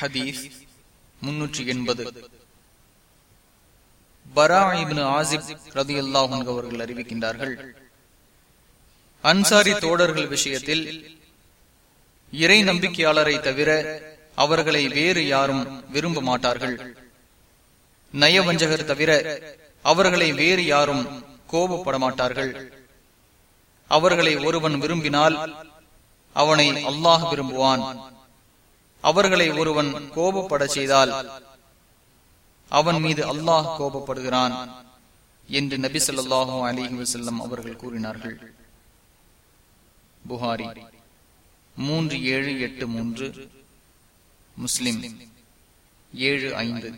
ஹதீஸ் முன்னூற்றி எண்பது. ஆசிப் ரதி அவர்கள் அறிவிக்கின்றார்கள் அன்சாரி தோடர்கள் விஷயத்தில் இறை நம்பிக்கையாளரை தவிர அவர்களை வேறு யாரும் விரும்ப மாட்டார்கள். நயவஞ்சகர் தவிர அவர்களை வேறு யாரும் கோபப்பட மாட்டார்கள். அவர்களை ஒருவன் விரும்பினால் அவனை அல்லாஹ் விரும்புவான். அவர்களை ஒருவன் கோபப்பட செய்தால் அவன் மீது அல்லாஹ் கோபப்படுகிறான் என்று நபி சொல்லாஹு அலிஹி வசல்லம் அவர்கள் கூறினார்கள். புகாரி மூன்று ஏழு எட்டு மூன்று முஸ்லிம் ஏழு ஐந்து.